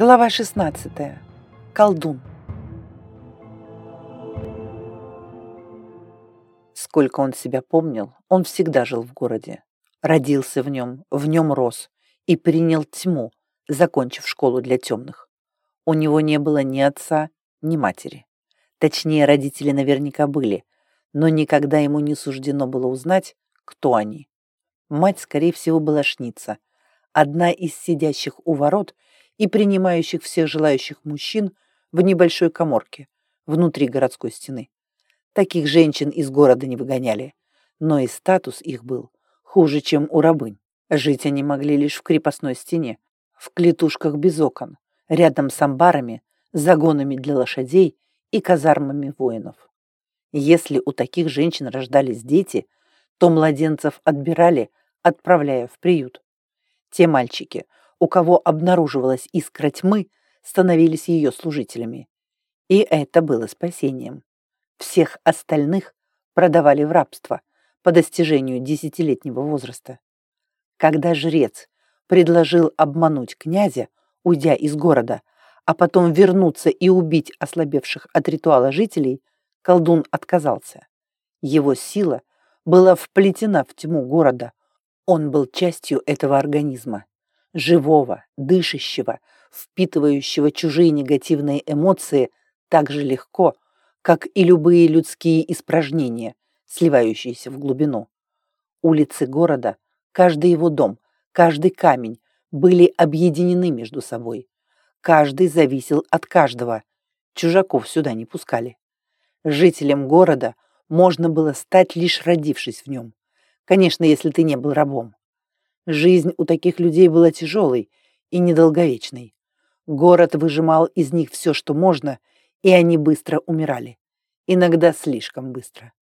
Глава 16. Колдун. Сколько он себя помнил, он всегда жил в городе. Родился в нем, в нем рос и принял тьму, закончив школу для темных. У него не было ни отца, ни матери. Точнее, родители наверняка были, но никогда ему не суждено было узнать, кто они. Мать, скорее всего, была шница, одна из сидящих у ворот и принимающих всех желающих мужчин в небольшой коморке внутри городской стены. Таких женщин из города не выгоняли, но и статус их был хуже, чем у рабынь. Жить они могли лишь в крепостной стене, в клетушках без окон, рядом с амбарами, загонами для лошадей и казармами воинов. Если у таких женщин рождались дети, то младенцев отбирали, отправляя в приют. Те мальчики, у кого обнаруживалась искра тьмы, становились ее служителями. И это было спасением. Всех остальных продавали в рабство по достижению десятилетнего возраста. Когда жрец предложил обмануть князя, уйдя из города, а потом вернуться и убить ослабевших от ритуала жителей, колдун отказался. Его сила была вплетена в тьму города. Он был частью этого организма, живого, дышащего, впитывающего чужие негативные эмоции так же легко, как и любые людские испражнения, сливающиеся в глубину. Улицы города, каждый его дом, каждый камень были объединены между собой. Каждый зависел от каждого. Чужаков сюда не пускали. Жителем города можно было стать, лишь родившись в нем. Конечно, если ты не был рабом. Жизнь у таких людей была тяжелой и недолговечной. Город выжимал из них все, что можно, и они быстро умирали. Иногда слишком быстро.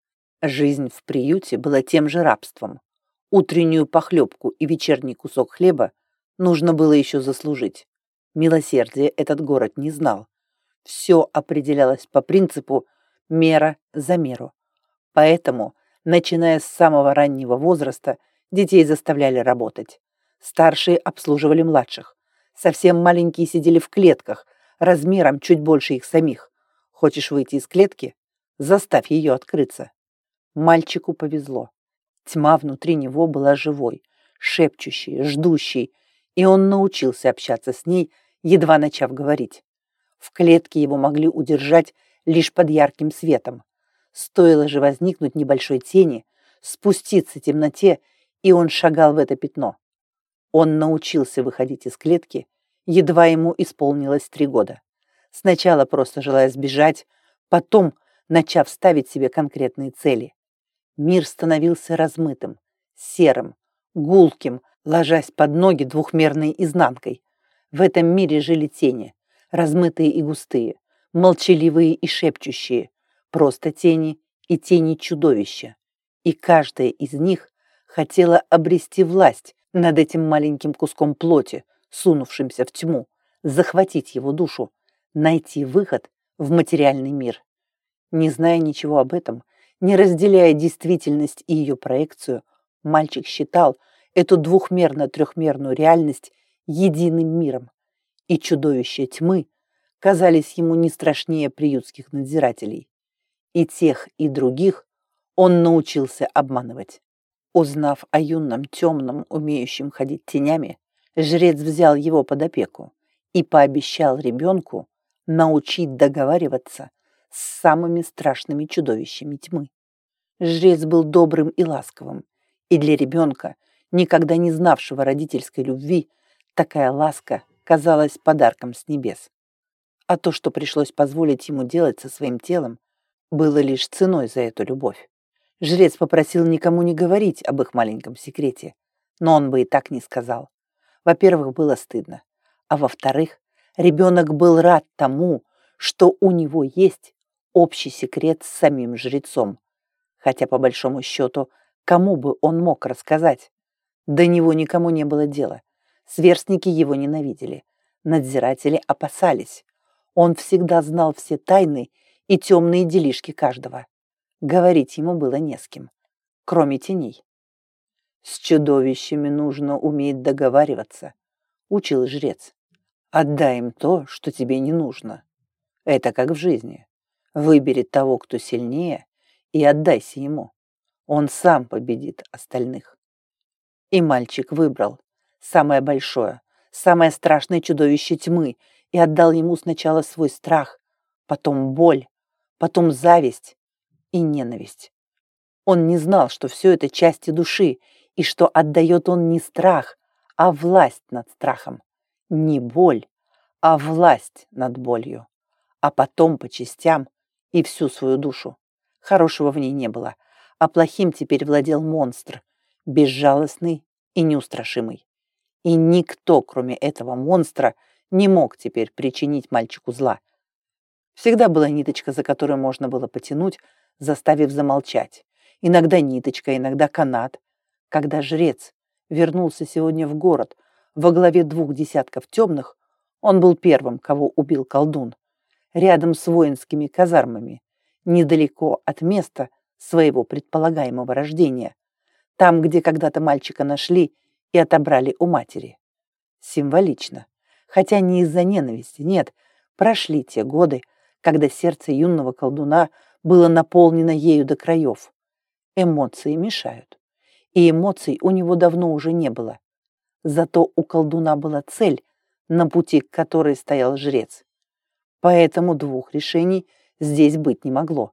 Жизнь в приюте была тем же рабством. Утреннюю похлебку и вечерний кусок хлеба нужно было еще заслужить. Милосердие этот город не знал. Все определялось по принципу мера за меру. Поэтому, начиная с самого раннего возраста, Детей заставляли работать. Старшие обслуживали младших. Совсем маленькие сидели в клетках, размером чуть больше их самих. Хочешь выйти из клетки? Заставь ее открыться. Мальчику повезло. Тьма внутри него была живой, шепчущей, ждущей, и он научился общаться с ней, едва начав говорить. В клетке его могли удержать лишь под ярким светом. Стоило же возникнуть небольшой тени, спуститься в темноте и он шагал в это пятно. Он научился выходить из клетки, едва ему исполнилось три года. Сначала просто желая сбежать, потом начав ставить себе конкретные цели. Мир становился размытым, серым, гулким, ложась под ноги двухмерной изнанкой. В этом мире жили тени, размытые и густые, молчаливые и шепчущие, просто тени и тени чудовища. И каждая из них хотела обрести власть над этим маленьким куском плоти, сунувшимся в тьму, захватить его душу, найти выход в материальный мир. Не зная ничего об этом, не разделяя действительность и ее проекцию, мальчик считал эту двухмерно-трехмерную реальность единым миром, и чудовища тьмы казались ему не страшнее приютских надзирателей. И тех, и других он научился обманывать. Узнав о юном темном, умеющем ходить тенями, жрец взял его под опеку и пообещал ребенку научить договариваться с самыми страшными чудовищами тьмы. Жрец был добрым и ласковым, и для ребенка, никогда не знавшего родительской любви, такая ласка казалась подарком с небес. А то, что пришлось позволить ему делать со своим телом, было лишь ценой за эту любовь. Жрец попросил никому не говорить об их маленьком секрете, но он бы и так не сказал. Во-первых, было стыдно, а во-вторых, ребенок был рад тому, что у него есть общий секрет с самим жрецом. Хотя, по большому счету, кому бы он мог рассказать? До него никому не было дела. Сверстники его ненавидели. Надзиратели опасались. Он всегда знал все тайны и темные делишки каждого. Говорить ему было не с кем, кроме теней. С чудовищами нужно уметь договариваться, учил жрец. Отдай им то, что тебе не нужно. Это как в жизни. Выбери того, кто сильнее, и отдайся ему. Он сам победит остальных. И мальчик выбрал самое большое, самое страшное чудовище тьмы и отдал ему сначала свой страх, потом боль, потом зависть и ненависть. Он не знал, что все это части души, и что отдает он не страх, а власть над страхом. Не боль, а власть над болью. А потом по частям и всю свою душу. Хорошего в ней не было, а плохим теперь владел монстр, безжалостный и неустрашимый. И никто, кроме этого монстра, не мог теперь причинить мальчику зла. Всегда была ниточка, за которую можно было потянуть, заставив замолчать. Иногда ниточка, иногда канат. Когда жрец вернулся сегодня в город во главе двух десятков темных, он был первым, кого убил колдун, рядом с воинскими казармами, недалеко от места своего предполагаемого рождения, там, где когда-то мальчика нашли и отобрали у матери. Символично. Хотя не из-за ненависти, нет, прошли те годы, когда сердце юного колдуна было наполнено ею до краев. Эмоции мешают. И эмоций у него давно уже не было. Зато у колдуна была цель, на пути к которой стоял жрец. Поэтому двух решений здесь быть не могло.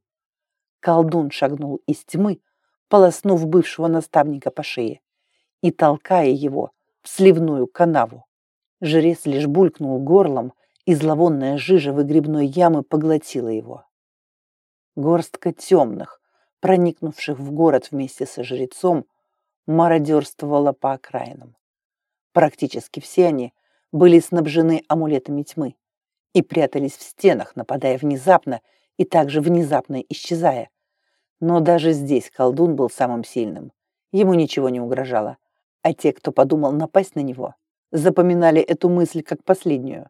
Колдун шагнул из тьмы, полоснув бывшего наставника по шее и толкая его в сливную канаву. Жрец лишь булькнул горлом, и зловонная жижа выгребной ямы поглотила его. Горстка темных, проникнувших в город вместе со жрецом, мародерствовала по окраинам. Практически все они были снабжены амулетами тьмы и прятались в стенах, нападая внезапно и также внезапно исчезая. Но даже здесь колдун был самым сильным. Ему ничего не угрожало а те, кто подумал напасть на него, запоминали эту мысль как последнюю.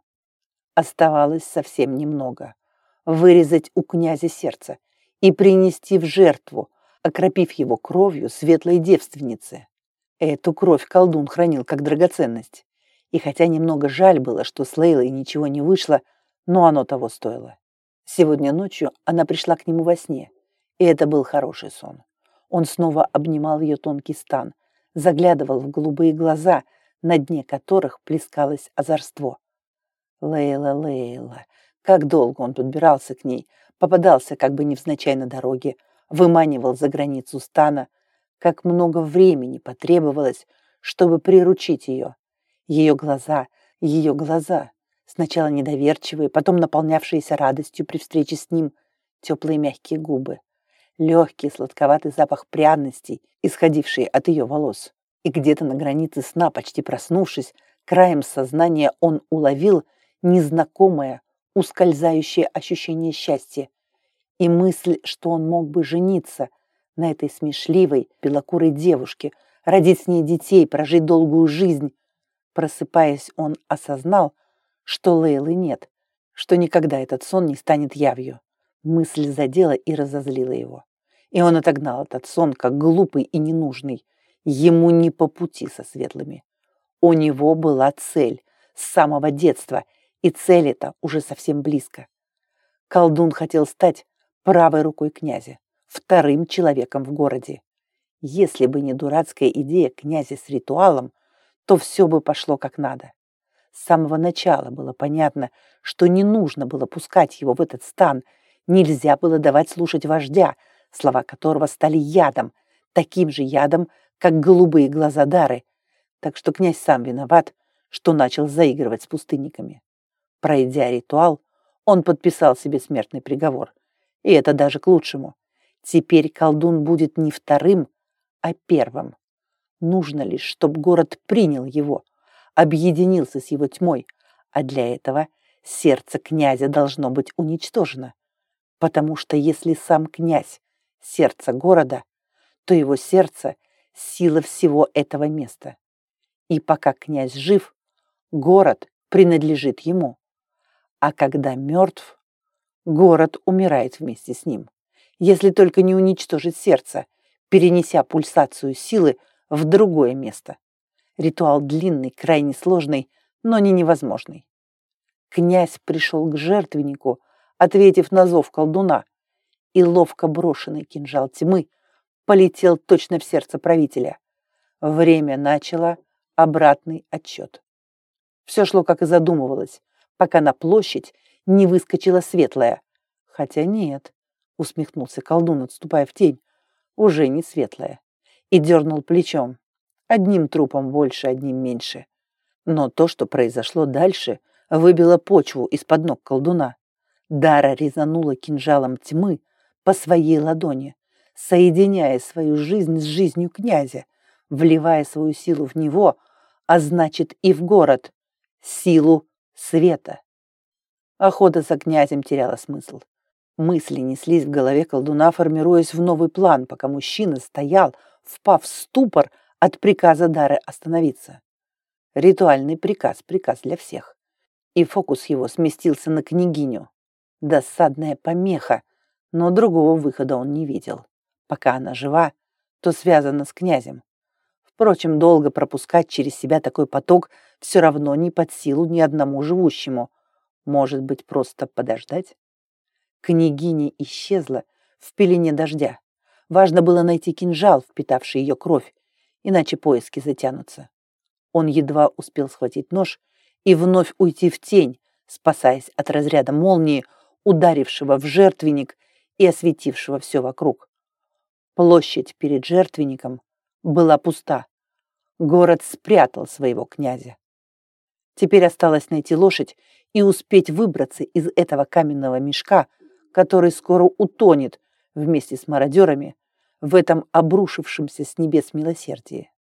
Оставалось совсем немного. Вырезать у князя сердце и принести в жертву, окропив его кровью светлой девственницы. Эту кровь колдун хранил как драгоценность. И хотя немного жаль было, что с Лейлой ничего не вышло, но оно того стоило. Сегодня ночью она пришла к нему во сне, и это был хороший сон. Он снова обнимал ее тонкий стан, заглядывал в голубые глаза, на дне которых плескалось озорство. Лейла, Лейла, как долго он подбирался к ней, попадался как бы невзначай на дороге, выманивал за границу стана, как много времени потребовалось, чтобы приручить ее. Ее глаза, ее глаза, сначала недоверчивые, потом наполнявшиеся радостью при встрече с ним, теплые мягкие губы легкий сладковатый запах пряностей, исходивший от ее волос. И где-то на границе сна, почти проснувшись, краем сознания он уловил незнакомое, ускользающее ощущение счастья и мысль, что он мог бы жениться на этой смешливой, белокурой девушке, родить с ней детей, прожить долгую жизнь. Просыпаясь, он осознал, что Лейлы нет, что никогда этот сон не станет явью. Мысль задела и разозлила его и он отогнал этот сон как глупый и ненужный. Ему не по пути со светлыми. У него была цель с самого детства, и цель эта уже совсем близко. Колдун хотел стать правой рукой князя, вторым человеком в городе. Если бы не дурацкая идея князя с ритуалом, то все бы пошло как надо. С самого начала было понятно, что не нужно было пускать его в этот стан, нельзя было давать слушать вождя, слова которого стали ядом, таким же ядом, как голубые глаза Дары. Так что князь сам виноват, что начал заигрывать с пустынниками. Пройдя ритуал, он подписал себе смертный приговор. И это даже к лучшему. Теперь колдун будет не вторым, а первым. Нужно лишь, чтобы город принял его, объединился с его тьмой, а для этого сердце князя должно быть уничтожено. Потому что если сам князь сердце города, то его сердце – сила всего этого места. И пока князь жив, город принадлежит ему. А когда мертв, город умирает вместе с ним, если только не уничтожить сердце, перенеся пульсацию силы в другое место. Ритуал длинный, крайне сложный, но не невозможный. Князь пришел к жертвеннику, ответив на зов колдуна, и ловко брошенный кинжал тьмы полетел точно в сердце правителя. Время начало обратный отчет. Все шло, как и задумывалось, пока на площадь не выскочила светлая. Хотя нет, усмехнулся колдун, отступая в тень, уже не светлая. И дернул плечом. Одним трупом больше, одним меньше. Но то, что произошло дальше, выбило почву из-под ног колдуна. Дара резанула кинжалом тьмы по своей ладони, соединяя свою жизнь с жизнью князя, вливая свою силу в него, а значит и в город, силу света. Охота за князем теряла смысл. Мысли неслись в голове колдуна, формируясь в новый план, пока мужчина стоял, впав в ступор от приказа Дары остановиться. Ритуальный приказ, приказ для всех. И фокус его сместился на княгиню. Досадная помеха, но другого выхода он не видел. Пока она жива, то связана с князем. Впрочем, долго пропускать через себя такой поток все равно не под силу ни одному живущему. Может быть, просто подождать? Княгиня исчезла в пелене дождя. Важно было найти кинжал, впитавший ее кровь, иначе поиски затянутся. Он едва успел схватить нож и вновь уйти в тень, спасаясь от разряда молнии, ударившего в жертвенник и осветившего все вокруг. Площадь перед жертвенником была пуста. Город спрятал своего князя. Теперь осталось найти лошадь и успеть выбраться из этого каменного мешка, который скоро утонет вместе с мародерами в этом обрушившемся с небес милосердии.